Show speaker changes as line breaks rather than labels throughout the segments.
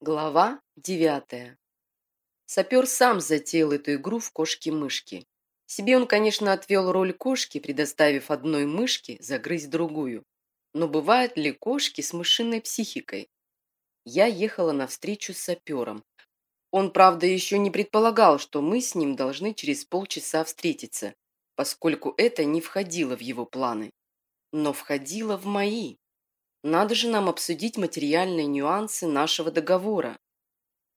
Глава девятая. Сапер сам затеял эту игру в кошки-мышки. Себе он, конечно, отвел роль кошки, предоставив одной мышке загрызть другую. Но бывают ли кошки с мышиной психикой? Я ехала навстречу с сапером. Он, правда, еще не предполагал, что мы с ним должны через полчаса встретиться, поскольку это не входило в его планы. Но входило в мои. Надо же нам обсудить материальные нюансы нашего договора.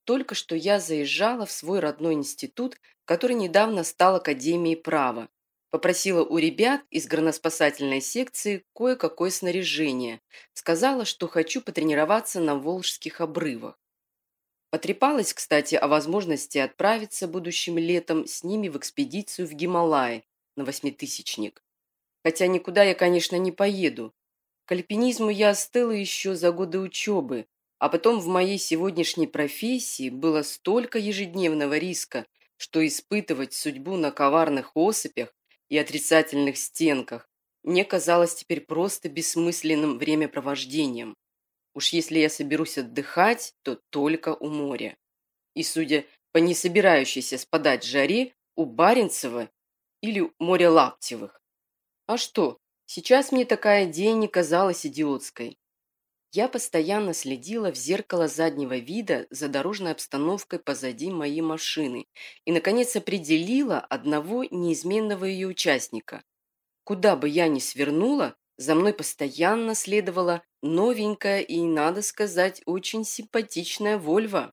Только что я заезжала в свой родной институт, который недавно стал Академией права. Попросила у ребят из горноспасательной секции кое-какое снаряжение. Сказала, что хочу потренироваться на Волжских обрывах. Потрепалась, кстати, о возможности отправиться будущим летом с ними в экспедицию в Гималаи на восьмитысячник. Хотя никуда я, конечно, не поеду. К альпинизму я остыла еще за годы учебы, а потом в моей сегодняшней профессии было столько ежедневного риска, что испытывать судьбу на коварных осыпях и отрицательных стенках мне казалось теперь просто бессмысленным времяпровождением. Уж если я соберусь отдыхать, то только у моря. И, судя по не собирающейся спадать жаре, у Баренцева или моря Лаптевых. А что, Сейчас мне такая идея не казалась идиотской. Я постоянно следила в зеркало заднего вида за дорожной обстановкой позади моей машины и, наконец, определила одного неизменного ее участника. Куда бы я ни свернула, за мной постоянно следовала новенькая и, надо сказать, очень симпатичная Вольва.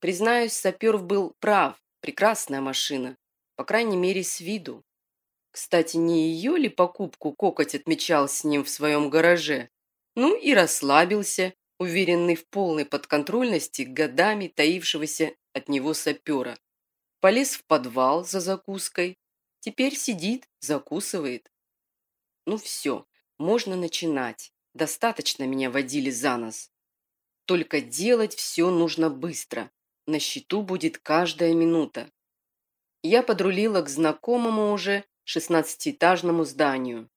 Признаюсь, Саперов был прав, прекрасная машина, по крайней мере, с виду. Кстати, не ее ли покупку Кокоть отмечал с ним в своем гараже? Ну и расслабился, уверенный в полной подконтрольности годами таившегося от него сапера. Полез в подвал за закуской. Теперь сидит, закусывает. Ну все, можно начинать. Достаточно меня водили за нос. Только делать все нужно быстро. На счету будет каждая минута. Я подрулила к знакомому уже шестнадцатиэтажному зданию.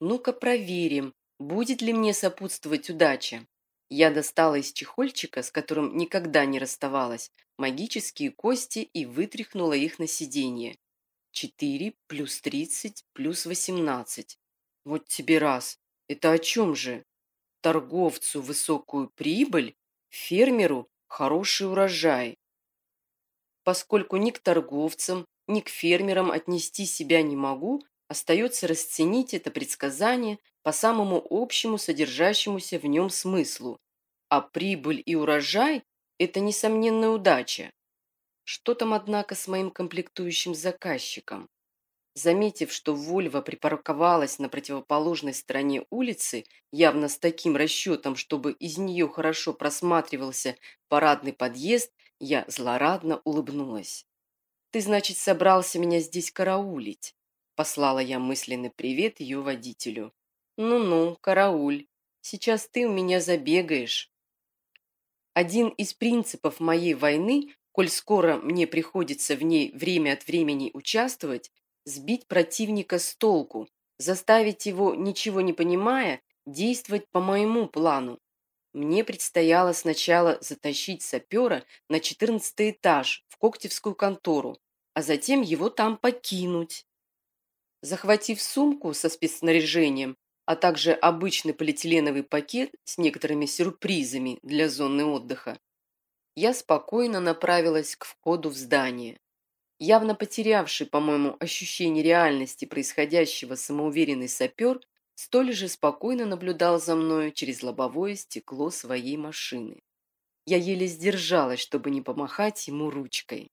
Ну-ка проверим, будет ли мне сопутствовать удача. Я достала из чехольчика, с которым никогда не расставалась, магические кости и вытряхнула их на сиденье. Четыре плюс тридцать плюс восемнадцать. Вот тебе раз. Это о чем же? Торговцу высокую прибыль, фермеру хороший урожай. Поскольку ни к торговцам, ни к фермерам отнести себя не могу, остается расценить это предсказание по самому общему содержащемуся в нем смыслу. А прибыль и урожай – это несомненная удача. Что там, однако, с моим комплектующим заказчиком? Заметив, что Вольва припарковалась на противоположной стороне улицы, явно с таким расчетом, чтобы из нее хорошо просматривался парадный подъезд, я злорадно улыбнулась. «Ты, значит, собрался меня здесь караулить?» Послала я мысленный привет ее водителю. «Ну-ну, карауль. Сейчас ты у меня забегаешь». Один из принципов моей войны, коль скоро мне приходится в ней время от времени участвовать, сбить противника с толку, заставить его, ничего не понимая, действовать по моему плану. Мне предстояло сначала затащить сапера на четырнадцатый этаж в Коктевскую контору, а затем его там покинуть. Захватив сумку со спецснаряжением, а также обычный полиэтиленовый пакет с некоторыми сюрпризами для зоны отдыха, я спокойно направилась к входу в здание. Явно потерявший, по-моему, ощущение реальности происходящего самоуверенный сапер столь же спокойно наблюдал за мною через лобовое стекло своей машины. Я еле сдержалась, чтобы не помахать ему ручкой.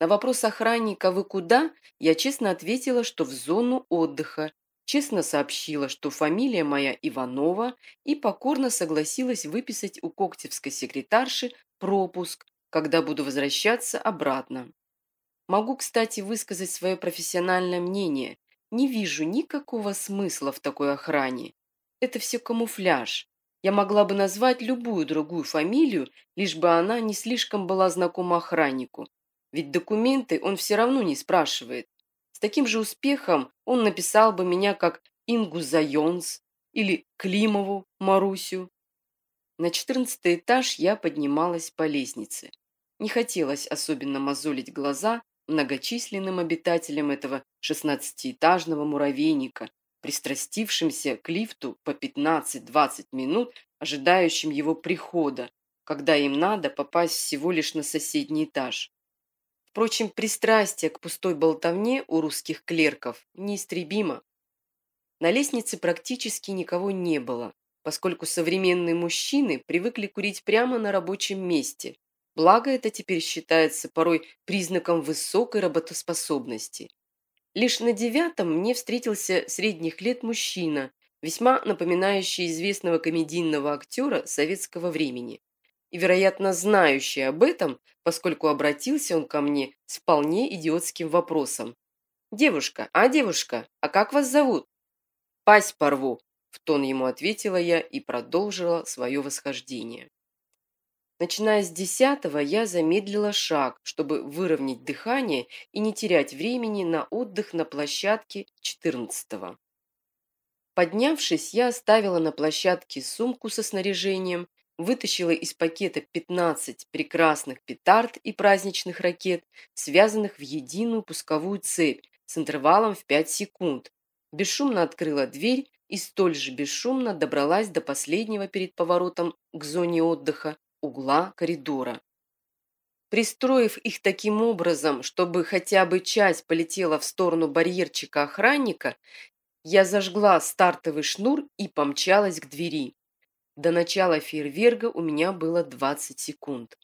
На вопрос охранника «Вы куда?» я честно ответила, что в зону отдыха, честно сообщила, что фамилия моя Иванова и покорно согласилась выписать у коктевской секретарши пропуск, когда буду возвращаться обратно. Могу, кстати, высказать свое профессиональное мнение. Не вижу никакого смысла в такой охране. Это все камуфляж. Я могла бы назвать любую другую фамилию, лишь бы она не слишком была знакома охраннику. Ведь документы он все равно не спрашивает. С таким же успехом он написал бы меня как Ингу Зайонс или Климову Марусю. На четырнадцатый этаж я поднималась по лестнице. Не хотелось особенно мозолить глаза многочисленным обитателям этого шестнадцатиэтажного муравейника, пристрастившимся к лифту по 15-20 минут, ожидающим его прихода, когда им надо попасть всего лишь на соседний этаж. Впрочем, пристрастие к пустой болтовне у русских клерков неистребимо. На лестнице практически никого не было, поскольку современные мужчины привыкли курить прямо на рабочем месте. Благо, это теперь считается порой признаком высокой работоспособности. Лишь на девятом мне встретился средних лет мужчина, весьма напоминающий известного комедийного актера советского времени. И, вероятно, знающий об этом, поскольку обратился он ко мне с вполне идиотским вопросом. «Девушка, а девушка, а как вас зовут?» «Пасть порву», – в тон ему ответила я и продолжила свое восхождение. Начиная с десятого, я замедлила шаг, чтобы выровнять дыхание и не терять времени на отдых на площадке четырнадцатого. Поднявшись, я оставила на площадке сумку со снаряжением, вытащила из пакета 15 прекрасных петард и праздничных ракет, связанных в единую пусковую цепь с интервалом в 5 секунд, бесшумно открыла дверь и столь же бесшумно добралась до последнего перед поворотом к зоне отдыха угла коридора. Пристроив их таким образом, чтобы хотя бы часть полетела в сторону барьерчика охранника, я зажгла стартовый шнур и помчалась к двери. До начала фейерверка у меня было 20 секунд.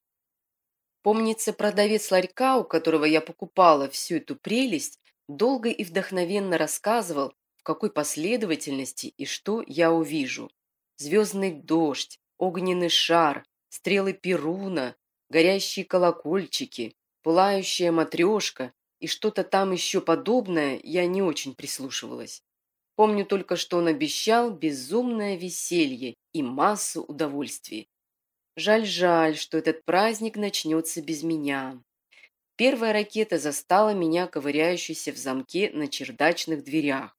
Помнится, продавец ларька, у которого я покупала всю эту прелесть, долго и вдохновенно рассказывал, в какой последовательности и что я увижу. Звездный дождь, огненный шар, стрелы Перуна, горящие колокольчики, пылающая матрешка и что-то там еще подобное, я не очень прислушивалась. Помню только, что он обещал безумное веселье и массу удовольствий. Жаль-жаль, что этот праздник начнется без меня. Первая ракета застала меня ковыряющейся в замке на чердачных дверях.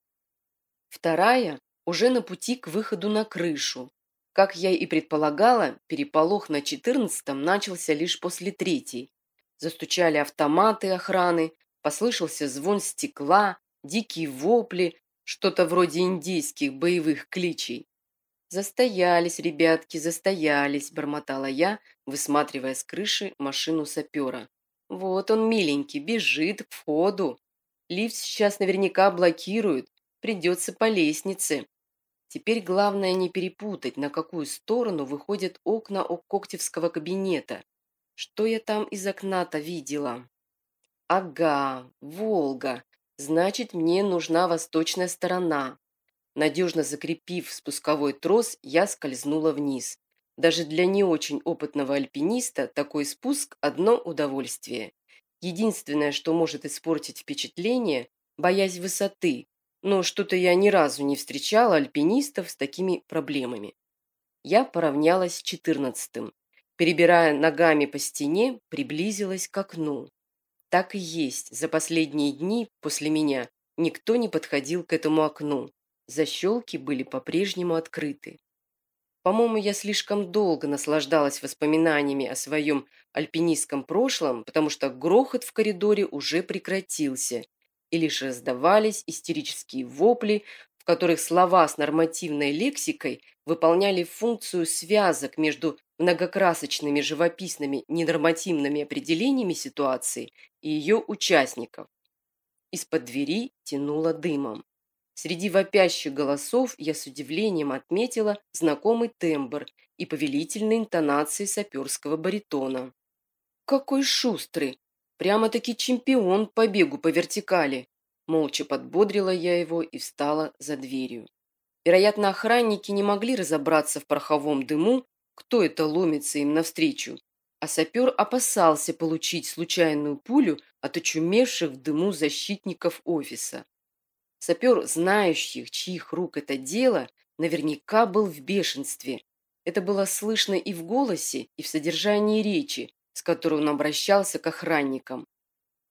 Вторая уже на пути к выходу на крышу, как я и предполагала, переполох на четырнадцатом начался лишь после третьей. Застучали автоматы охраны, послышался звон стекла, дикие вопли, что-то вроде индийских боевых кличей. «Застоялись, ребятки, застоялись», – бормотала я, высматривая с крыши машину сапера. «Вот он, миленький, бежит к входу. Лифт сейчас наверняка блокируют, придется по лестнице. Теперь главное не перепутать, на какую сторону выходят окна Коктевского кабинета. Что я там из окна-то видела? Ага, Волга. Значит, мне нужна восточная сторона. Надежно закрепив спусковой трос, я скользнула вниз. Даже для не очень опытного альпиниста такой спуск – одно удовольствие. Единственное, что может испортить впечатление – боязнь высоты, но что-то я ни разу не встречала альпинистов с такими проблемами. Я поравнялась с четырнадцатым. Перебирая ногами по стене, приблизилась к окну. Так и есть, за последние дни после меня никто не подходил к этому окну. Защелки были по-прежнему открыты. По-моему, я слишком долго наслаждалась воспоминаниями о своем альпинистском прошлом, потому что грохот в коридоре уже прекратился, и лишь раздавались истерические вопли, в которых слова с нормативной лексикой выполняли функцию связок между многокрасочными живописными ненормативными определениями ситуации и ее участников. Из-под двери тянуло дымом. Среди вопящих голосов я с удивлением отметила знакомый тембр и повелительные интонации саперского баритона. «Какой шустрый! Прямо-таки чемпион по бегу по вертикали. Молча подбодрила я его и встала за дверью. Вероятно, охранники не могли разобраться в пороховом дыму, кто это ломится им навстречу, а сапер опасался получить случайную пулю от очумевших в дыму защитников офиса. Сапер, знающих, чьих рук это дело, наверняка был в бешенстве. Это было слышно и в голосе, и в содержании речи, с которой он обращался к охранникам.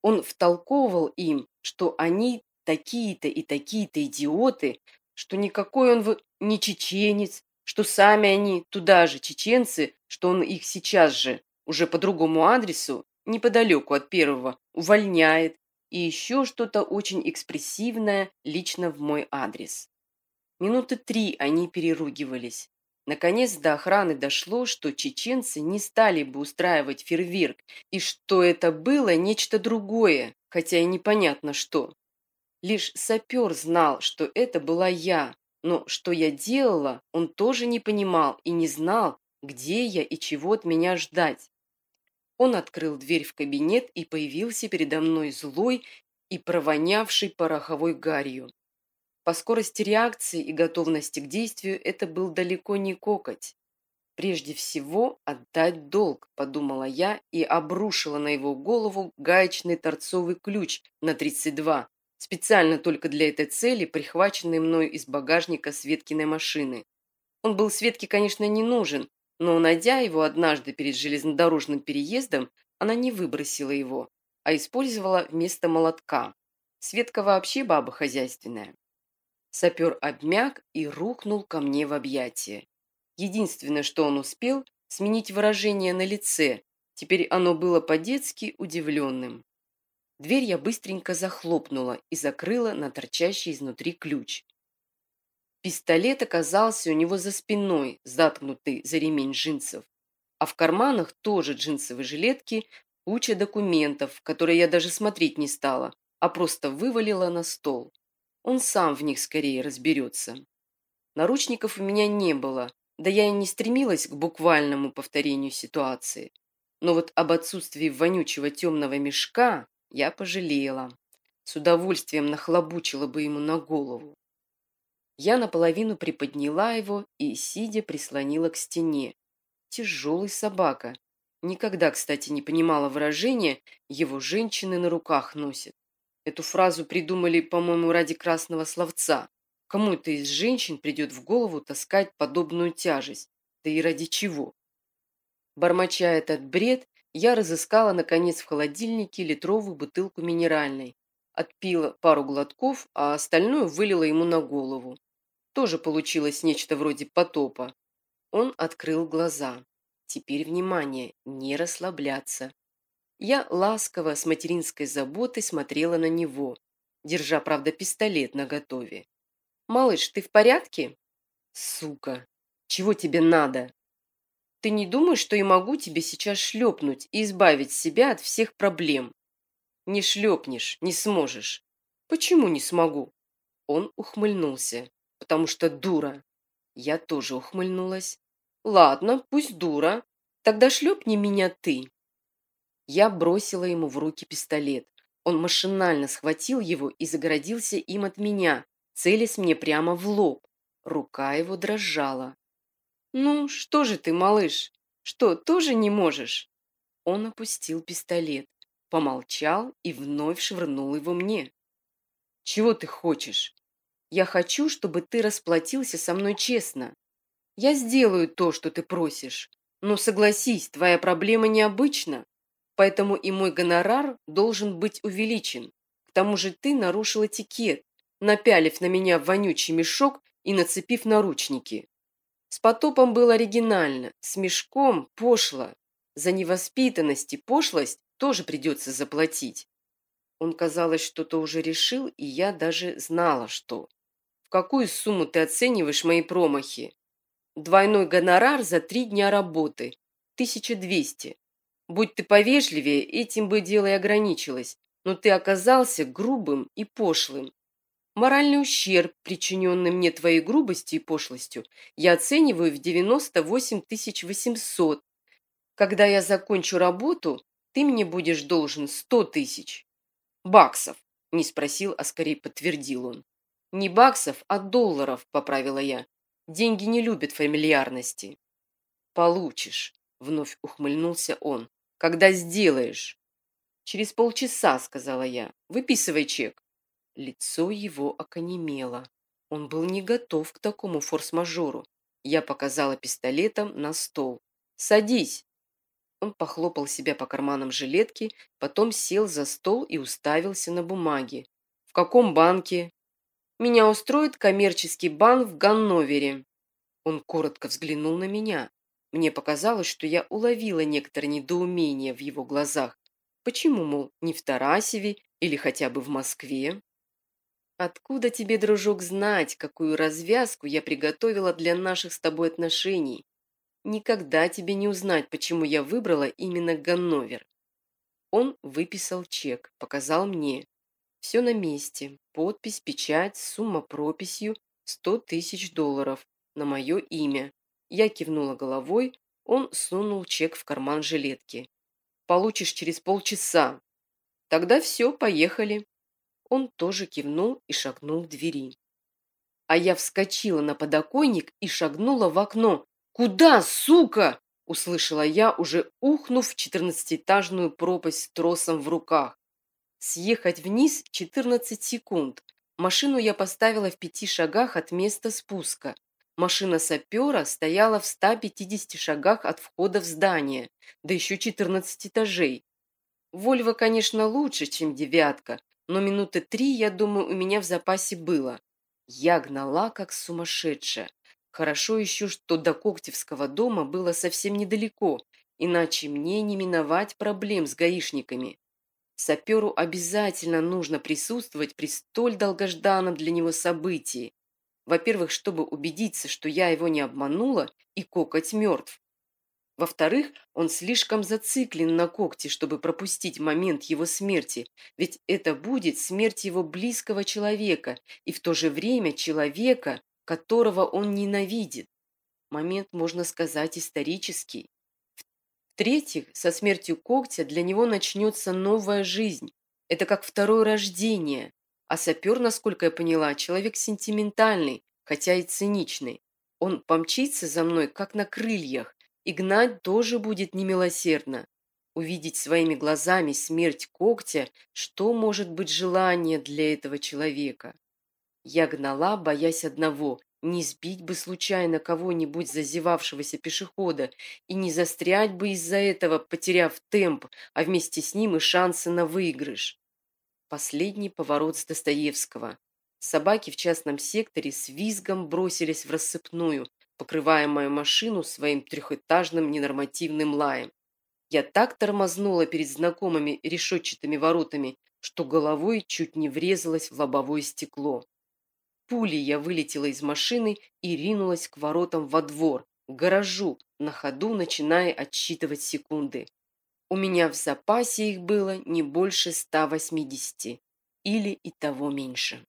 Он втолковывал им, что они такие-то и такие-то идиоты, что никакой он не чеченец, что сами они туда же, чеченцы, что он их сейчас же, уже по другому адресу, неподалеку от первого, увольняет, и еще что-то очень экспрессивное лично в мой адрес. Минуты три они переругивались. Наконец до охраны дошло, что чеченцы не стали бы устраивать фейерверк, и что это было нечто другое, хотя и непонятно что. Лишь сапер знал, что это была я, но что я делала, он тоже не понимал и не знал, где я и чего от меня ждать. Он открыл дверь в кабинет и появился передо мной злой и провонявший пороховой гарью. По скорости реакции и готовности к действию это был далеко не кокоть. Прежде всего отдать долг, подумала я и обрушила на его голову гаечный торцовый ключ на 32, специально только для этой цели, прихваченный мною из багажника Светкиной машины. Он был Светке, конечно, не нужен, но, найдя его однажды перед железнодорожным переездом, она не выбросила его, а использовала вместо молотка. Светка вообще баба хозяйственная. Сапер обмяк и рухнул ко мне в объятия. Единственное, что он успел, сменить выражение на лице. Теперь оно было по-детски удивленным. Дверь я быстренько захлопнула и закрыла на торчащий изнутри ключ. Пистолет оказался у него за спиной, заткнутый за ремень джинсов. А в карманах тоже джинсовые жилетки, куча документов, которые я даже смотреть не стала, а просто вывалила на стол. Он сам в них скорее разберется. Наручников у меня не было, да я и не стремилась к буквальному повторению ситуации. Но вот об отсутствии вонючего темного мешка я пожалела. С удовольствием нахлобучила бы ему на голову. Я наполовину приподняла его и, сидя, прислонила к стене. Тяжелый собака. Никогда, кстати, не понимала выражения «его женщины на руках носят». Эту фразу придумали, по-моему, ради красного словца. Кому-то из женщин придет в голову таскать подобную тяжесть. Да и ради чего? Бормоча этот бред, я разыскала, наконец, в холодильнике литровую бутылку минеральной. Отпила пару глотков, а остальное вылила ему на голову. Тоже получилось нечто вроде потопа. Он открыл глаза. Теперь внимание, не расслабляться. Я ласково, с материнской заботой смотрела на него, держа, правда, пистолет наготове. «Малыш, ты в порядке?» «Сука! Чего тебе надо?» «Ты не думаешь, что я могу тебе сейчас шлепнуть и избавить себя от всех проблем?» «Не шлепнешь, не сможешь». «Почему не смогу?» Он ухмыльнулся. «Потому что дура». Я тоже ухмыльнулась. «Ладно, пусть дура. Тогда шлепни меня ты». Я бросила ему в руки пистолет. Он машинально схватил его и загородился им от меня, целясь мне прямо в лоб. Рука его дрожала. «Ну, что же ты, малыш? Что, тоже не можешь?» Он опустил пистолет, помолчал и вновь швырнул его мне. «Чего ты хочешь? Я хочу, чтобы ты расплатился со мной честно. Я сделаю то, что ты просишь. Но согласись, твоя проблема необычна поэтому и мой гонорар должен быть увеличен. К тому же ты нарушил этикет, напялив на меня вонючий мешок и нацепив наручники. С потопом было оригинально, с мешком пошло. За невоспитанность и пошлость тоже придется заплатить. Он, казалось, что-то уже решил, и я даже знала, что. В какую сумму ты оцениваешь мои промахи? Двойной гонорар за три дня работы. 1200. Будь ты повежливее, этим бы дело и ограничилось, но ты оказался грубым и пошлым. Моральный ущерб, причиненный мне твоей грубостью и пошлостью, я оцениваю в 98 800. Когда я закончу работу, ты мне будешь должен 100 тысяч. Баксов, не спросил, а скорее подтвердил он. Не баксов, а долларов, поправила я. Деньги не любят фамильярности. Получишь, вновь ухмыльнулся он. Когда сделаешь?» «Через полчаса», — сказала я. «Выписывай чек». Лицо его оконемело. Он был не готов к такому форс-мажору. Я показала пистолетом на стол. «Садись!» Он похлопал себя по карманам жилетки, потом сел за стол и уставился на бумаги. «В каком банке?» «Меня устроит коммерческий банк в Ганновере». Он коротко взглянул на меня. Мне показалось, что я уловила некоторое недоумение в его глазах. Почему, мол, не в Тарасеве или хотя бы в Москве? Откуда тебе, дружок, знать, какую развязку я приготовила для наших с тобой отношений? Никогда тебе не узнать, почему я выбрала именно Ганновер. Он выписал чек, показал мне. Все на месте. Подпись, печать, сумма прописью – сто тысяч долларов на мое имя. Я кивнула головой, он сунул чек в карман жилетки. «Получишь через полчаса». «Тогда все, поехали». Он тоже кивнул и шагнул к двери. А я вскочила на подоконник и шагнула в окно. «Куда, сука?» – услышала я, уже ухнув в четырнадцатиэтажную пропасть тросом в руках. Съехать вниз 14 секунд. Машину я поставила в пяти шагах от места спуска. Машина сапера стояла в 150 шагах от входа в здание, да еще 14 этажей. Вольво, конечно, лучше, чем девятка, но минуты три, я думаю, у меня в запасе было. Я гнала, как сумасшедшая. Хорошо еще, что до Коктевского дома было совсем недалеко, иначе мне не миновать проблем с гаишниками. Саперу обязательно нужно присутствовать при столь долгожданном для него событии. Во-первых, чтобы убедиться, что я его не обманула, и кокоть мертв. Во-вторых, он слишком зациклен на когте, чтобы пропустить момент его смерти, ведь это будет смерть его близкого человека и в то же время человека, которого он ненавидит. Момент, можно сказать, исторический. В-третьих, со смертью когтя для него начнется новая жизнь. Это как второе рождение. А сапер, насколько я поняла, человек сентиментальный, хотя и циничный. Он помчится за мной, как на крыльях, и гнать тоже будет немилосердно. Увидеть своими глазами смерть когтя, что может быть желание для этого человека? Я гнала, боясь одного – не сбить бы случайно кого-нибудь зазевавшегося пешехода и не застрять бы из-за этого, потеряв темп, а вместе с ним и шансы на выигрыш. Последний поворот с Достоевского. Собаки в частном секторе с визгом бросились в рассыпную, покрывая мою машину своим трехэтажным ненормативным лаем. Я так тормознула перед знакомыми решетчатыми воротами, что головой чуть не врезалась в лобовое стекло. Пулей я вылетела из машины и ринулась к воротам во двор, к гаражу, на ходу начиная отсчитывать секунды. У меня в запасе их было не больше 180 или и того меньше.